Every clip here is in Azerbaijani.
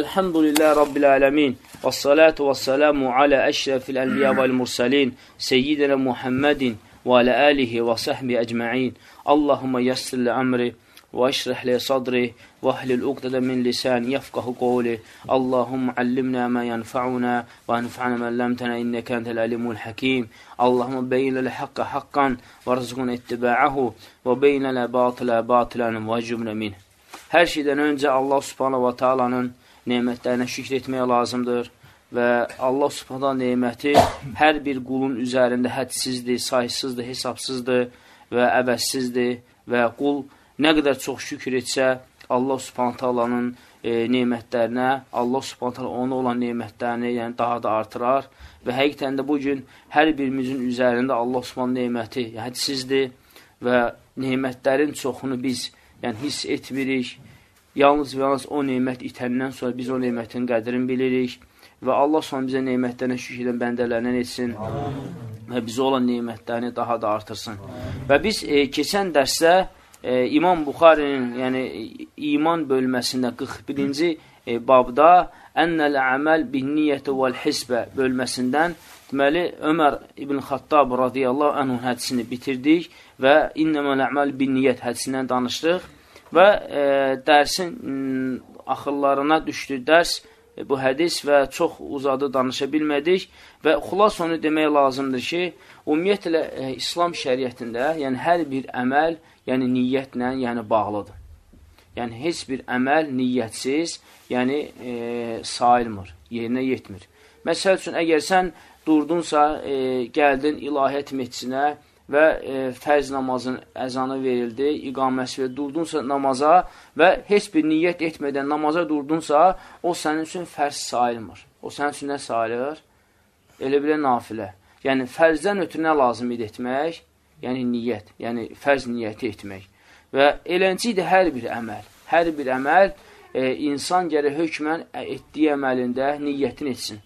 الحمد لله رب العالمين والصلاة والسلام على أشرف الأنبياء والمرسلين سيدنا محمد وعلى آله وصحبه أجمعين. اللهم يسر لأمري واشرح لي صدري واهل عقدة من لسان يفقه قولي. اللهم علمنا ما ينفعنا وانفعنا ما علمتنا إنك أنت العلم الحكيم. اللهم بين الحق حقا وارزقنا اتباعه وبين الباطل باطلا واجبنا منه. Her şeyden önce Allah subhanahu وتعالى taala'nın nemətlərinə şükr etmək lazımdır və Allah subhanahu neməti hər bir qulun üzərində hədsizdir, saysızdır, hesabsızdır və əvəzsizdir və qul nə qədər çox şükür etsə, Allah subhanətəlanın e, nemətlərinə, Allah subhanətələ ona olan nemətlərini yəni daha da artırar və həqiqətən də bugün hər birimizin üzərində Allah subhanət neməti hədsizdir və nemətlərin çoxunu biz yəni hiss etmirik Yalnız və yalnız o neymət itəndən sonra biz o neymətin qədrini bilirik və Allah sonra bizə neymətlərinə şükür edən bəndələrindən etsin və bizə olan neymətlərini daha da artırsın. Və biz e, keçən dərsdə e, İmam Buxarinin, yəni iman bölməsində 41-ci e, babda Ennəl əməl bin niyyəti vəl hisbə bölməsindən deməli Ömər ibn Xattab radiyallahu anhun hədisini bitirdik və İnnəməl əməl bin niyyət hədisindən danışdıq və e, dərsin axırlarına düşdü dərs e, bu hədis və çox uzadı danışa bilmədik və xulas onu demək lazımdır ki, ümumiyyətlə e, İslam şəriətində yəni hər bir əməl yəni niyyətlə yəni bağlıdır. Yəni heç bir əməl niyyətsiz yəni e, sayılmır, yerinə yetmir. Məsəl üçün, əgər sən durdunsa, e, gəldin ilahiyyət meclisinə, və e, fərz namazın əzanı verildi, iqaməsi və durdunsa namaza və heç bir niyyət etmədən namaza durdunsa, o sənin üçün fərz sayılmır. O sənin üçün nə sayılır? Elə bilə nafilə. Yəni, fərzdən ötürü nə lazım idi etmək? Yəni, niyyət, yəni fərz niyyəti etmək. Və eləncidir hər bir əməl. Hər bir əməl e, insan gərək hökmən etdiyi əməlində niyyətin etsin.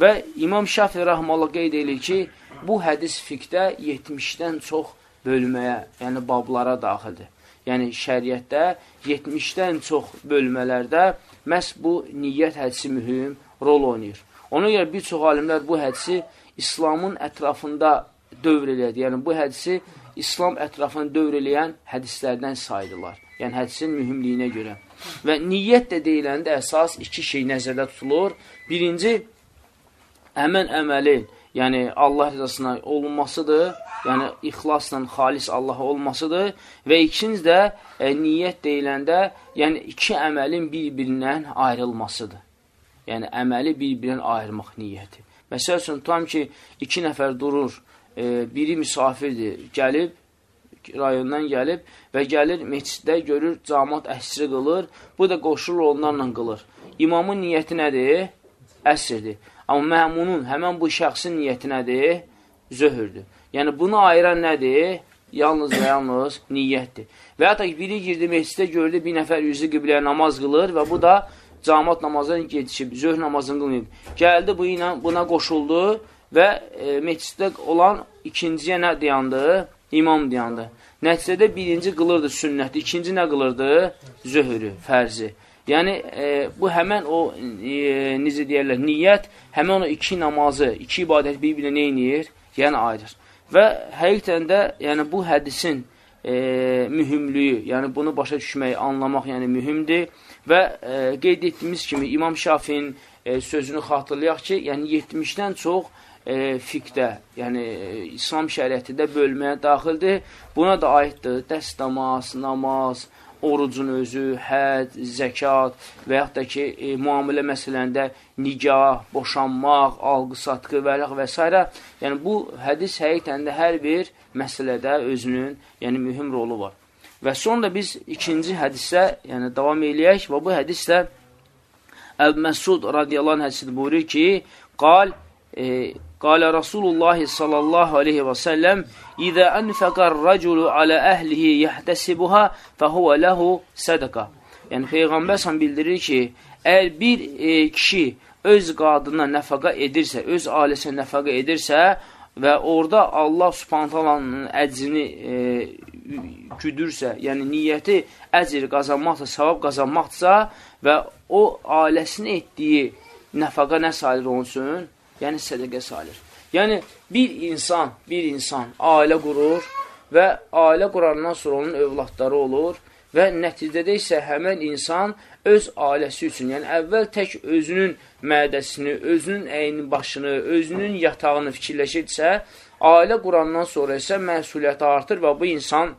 Və İmam Şafi Rəhmallah qeyd edir ki, bu hədis fiqdə 70-dən çox bölməyə, yəni bablara daxildir. Yəni şəriətdə 70-dən çox bölmələrdə məhz bu niyyət hədisi mühüm rol oynayır. Ona görə bir çox alimlər bu hədisi İslamın ətrafında dövr elədi. Yəni bu hədisi İslam ətrafını dövr eləyən hədislərdən saydılar. Yəni hədisin mühümliyinə görə. Və niyyət də deyiləndə əsas iki şey nəzərdə tutulur. Birinci, həmən əməlin yəni Allah rızasına olunmasıdır, yəni ixlasla xalis Allaha olmasıdır və ikinci də e, niyyət deyiləndə, yəni iki əməlin bir-birindən ayrılmasıdır. Yəni əməli bir-birindən ayırmaq niyyəti. Məsəl üçün, tam ki, iki nəfər durur, e, biri misafirdir, gəlib, rayondan gəlib və gəlir meçiddə görür, camat əsri qılır, bu da qoşulur onlarla qılır. İmamın niyyəti nədir? Əsrdir. Amma məmunun həmən bu şəxsin niyyəti nədir? Zöhürdür. Yəni, bunu ayıran nədir? Yalnız və yalnız niyyətdir. Və hətta ki, biri girdi meclisdə gördü, bir nəfər yüzü qibləyə namaz qılır və bu da camat namazına gedişib, zöhr namazını qılmayıb. Gəldi bu ilə buna qoşuldu və e, meclisdə olan ikinciyə nə dayandı? İmam dayandı. Nəticədə birinci qılırdı sünnəti, ikinci nə qılırdı? Zöhrü, fərzi. Yəni, e, bu həmən o, e, necə deyərlər, niyyət, həmən o iki namazı, iki ibadət bir-birinə neynir? Yəni, ayırır. Və həqiqətən də, yəni, bu hədisin e, mühümlüyü, yəni, bunu başa düşmək, anlamaq, yəni, mühümdir. Və e, qeyd etdiyimiz kimi, İmam Şafin e, sözünü xatırlayaq ki, yəni, 70-dən çox e, fiqdə, yəni e, İslam şəriətində bölməyə daxildir. Buna da aiddir dəst namaz, namaz, orucun özü, həd, zəkat və yaxud da ki, e, müamilə məsələndə nigah, boşanmaq, alqı-satqı və və s. Yəni, bu hədis həqiqətən də hər bir məsələdə özünün yəni, mühüm rolu var. Və sonra biz ikinci hədisə yəni, davam eləyək və bu hədisdə Əb-Məsud radiyallahu anh hədisini buyurur ki, qal, e, Qalə Rasulullah sallallahu aleyhi və səlləm İzə ənfəqər rəculu alə əhlihi yəhdəsibuha fəhuvə ləhu sədəqa. Yəni, Peyğəmbər sən bildirir ki, əgər bir e, kişi öz qadına nəfəqa edirsə, öz ailəsinə nəfəqa edirsə, və orada Allah subhantalanın əcrini e, güdürsə, yəni niyyəti əcr qazanmaqsa, savab qazanmaqsa və o ailəsinə etdiyi nəfaqa nə salir olsun? Yəni sədəqə salir. Yəni bir insan, bir insan ailə qurur və ailə qurandan sonra onun övladları olur və nəticədə isə həmən insan öz ailəsi üçün, yəni əvvəl tək özünün mədəsini, özünün əynin başını, özünün yatağını fikirləşirsə, ailə qurandan sonra isə məsuliyyəti artır və bu insan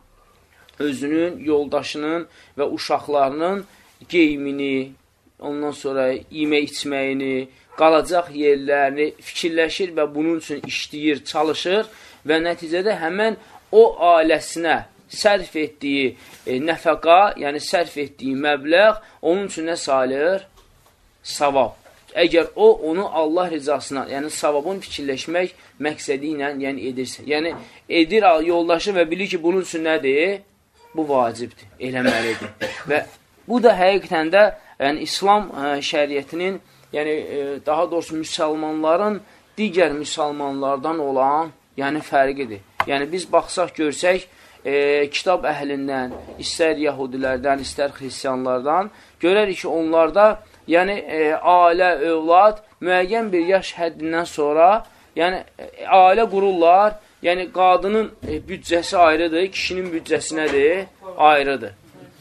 özünün, yoldaşının və uşaqlarının geyimini, ondan sonra yemək içməyini, qalacaq yerlərini fikirləşir və bunun üçün işləyir, çalışır və nəticədə həmən o ailəsinə sərf etdiyi e, nəfəqa, yəni sərf etdiyi məbləğ onun üçün nə sayılır? Savab. Əgər o, onu Allah rizasına, yəni savabın fikirləşmək məqsədi ilə yəni edirsə. Yəni, edir yoldaşı və bilir ki, bunun üçün nədir? Bu vacibdir, eləməlidir. Və bu da həqiqətən də yəni, İslam ə, e, şəriətinin, yəni e, daha doğrusu müsəlmanların digər müsəlmanlardan olan yəni fərqidir. Yəni, biz baxsaq, görsək, e, kitab əhlindən, istər yahudilərdən, istər xristiyanlardan görərik ki, onlarda yəni e, ailə, övlad müəyyən bir yaş həddindən sonra yəni e, ailə qururlar, yəni qadının e, büdcəsi ayrıdır, kişinin büdcəsi nədir? Ayrıdır.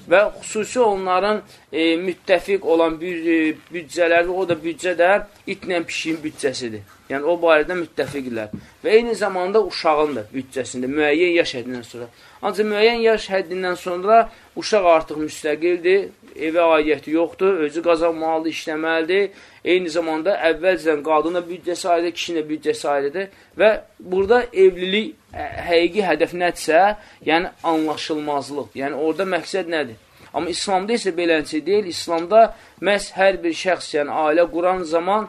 Və xüsusi onların e, müttəfiq olan bir e, büdcələri, o da büdcə də itlə pişiyin büdcəsidir. Yəni, o barədə müttəfiqlər. Və eyni zamanda uşağın da büdcəsində, müəyyən yaş həddindən sonra. Ancaq müəyyən yaş həddindən sonra uşaq artıq müstəqildir, evə aidiyyəti yoxdur, özü qazanmalıdır, işləməlidir. Eyni zamanda əvvəlcədən qadına büdcəsi ayrıdır, kişinin büdcəsi ayrıdır və burada evlilik həqiqi hədəf nədirsə, yəni anlaşılmazlıq. Yəni orada məqsəd nədir? Amma İslamda isə beləncə deyil. İslamda məhz hər bir şəxs, yəni ailə quran zaman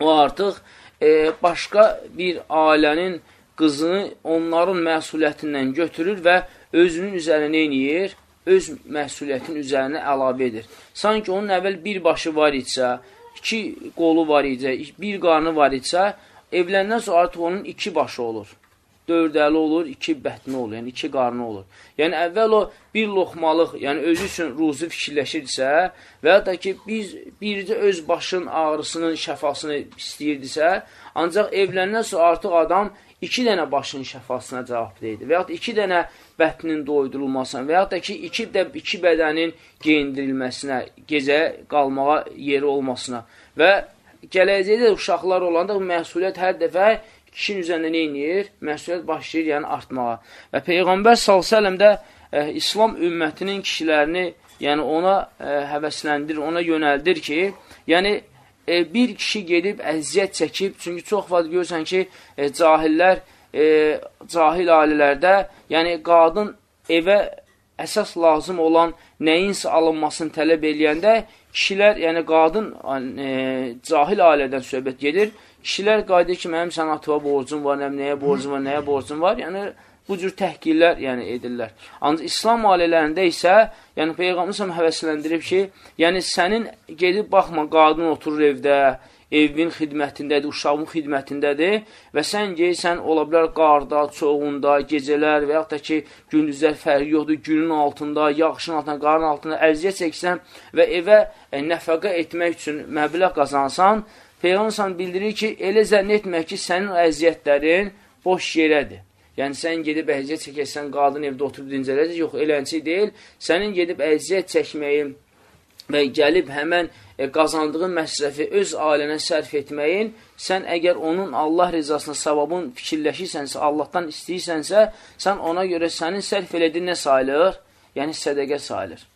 o artıq e, başqa bir ailənin qızını onların məsuliyyətindən götürür və özünün üzərinə eləyir, öz məsuliyyətin üzərinə əlavə edir. Sanki onun əvvəl bir başı var idisə, iki qolu var idisə, bir qarnı var idisə, evləndən sonra artıq onun iki başı olur dörd əli olur, iki bətni olur, yəni iki qarnı olur. Yəni əvvəl o bir loxmalıq, yəni özü üçün ruzu fikirləşirdisə və ya da ki, biz bircə öz başın ağrısının şəfasını istəyirdisə, ancaq evləndən sonra artıq adam iki dənə başın şəfasına cavabdeydi və ya da iki dənə bətnin doydurulmasına və ya da ki, iki, də, iki bədənin geyindirilməsinə, gecə qalmağa yeri olmasına və gələcəkdə uşaqlar olanda bu məsuliyyət hər dəfə kişinin üzərində nə inir? Məsuliyyət başlayır, yəni artmağa. Və Peyğəmbər s.ə.v də e, İslam ümmətinin kişilərini, yəni ona e, həvəsləndir, ona yönəldir ki, yəni e, bir kişi gedib əziyyət çəkib, çünki çox vaxt görürsən ki, e, cahillər, e, cahil ailələrdə, yəni qadın evə əsas lazım olan nəyinsə alınmasını tələb eləyəndə, kişilər, yəni qadın e, cahil ailədən söhbət gedir, Kişilər qayda ki, mənim sən atıva borcum var, nəm, nəyə borcum var, nəyə borcum var. Yəni, bu cür təhqirlər yəni, edirlər. Ancaq İslam ailələrində isə, yəni Peyğəmbər həvəsləndirib ki, yəni sənin gedib baxma, qadın oturur evdə, evin xidmətindədir, uşağın xidmətindədir və sən geysən, ola bilər qarda, çoğunda, gecələr və yaxud da ki, gündüzlər fərqi yoxdur, günün altında, yaxşın altında, qarın altında əziyyət çəksən və evə e, nəfəqə etmək üçün məbləğ qazansan, Peyğəmbər bildirir ki, elə zənn etmək ki, sənin əziyyətlərin boş yerədir. Yəni, sən gedib əziyyət çəkəsən, qadın evdə oturub dincələcək, yox, elənçi deyil. Sənin gedib əziyyət çəkməyin və gəlib həmən e, qazandığın məsrəfi öz ailənə sərf etməyin, sən əgər onun Allah rizasına savabın fikirləşirsənsə, Allahdan istəyirsənsə, sən ona görə sənin sərf elədiyin nə sayılır? Yəni, sədəqə sayılır.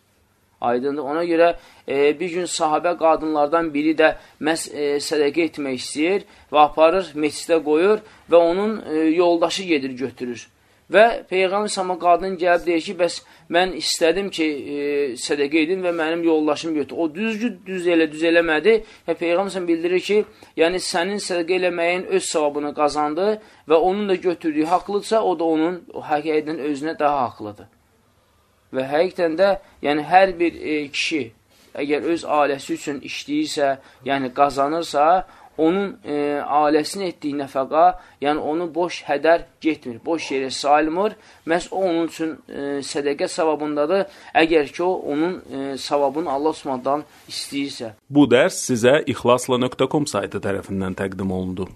Aydındır. Ona görə e, bir gün sahabə qadınlardan biri də məhz e, sədəqə etmək istəyir və aparır, meçidə qoyur və onun e, yoldaşı gedir, götürür. Və Peyğəmbər sama qadın gəlib deyir ki, bəs mən istədim ki, e, sədəqə edim və mənim yoldaşım götür. O düzgü düz elə, düz eləmədi və Peyğəmbər bildirir ki, yəni sənin sədəqə eləməyin öz savabını qazandı və onun da götürdüyü haqlıdsa, o da onun həqiqətən özünə daha haqlıdır. Və həqiqətən də, yəni hər bir e, kişi əgər öz ailəsi üçün işləyirsə, yəni qazanırsa, onun e, ailəsinə etdiyi nəfəqa, yəni onu boş hədər getmir, boş yerə sayılmır. Məhz o onun üçün e, sədəqə savabındadır, əgər ki, o onun e, savabını Allah Subhanahu istəyirsə. Bu dərs sizə ixlasla.com saytı tərəfindən təqdim olundu.